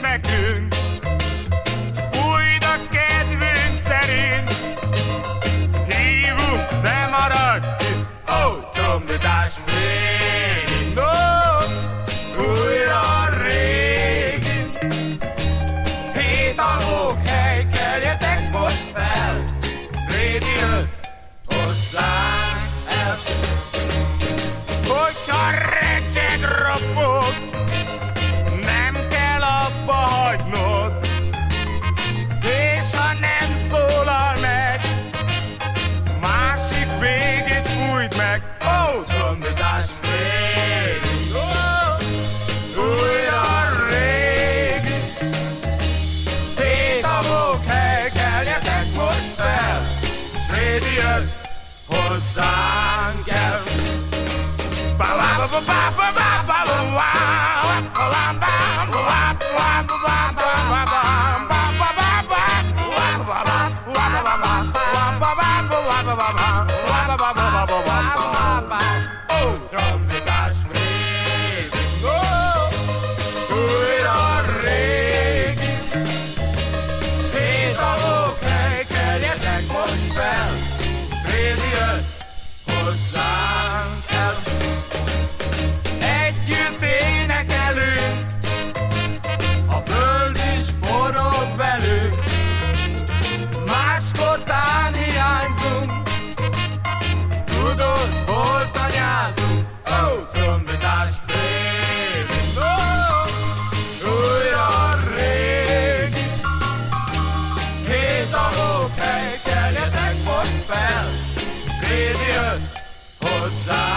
nekünk. Újd kedvünk szerint, hívunk, ne maradj itt. Ó, oh, trombitás no, újra a régin. Hét alók, hely, keljetek most fel, jött hozzánk el. Hogyha recseg from the dust fading. Oh, we are régi. Tétavok, hozzá. Medien. Hosanna.